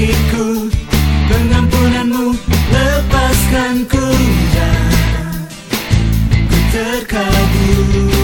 diriku. Pengampunanmu lepaskan ku. Dan ku terkabur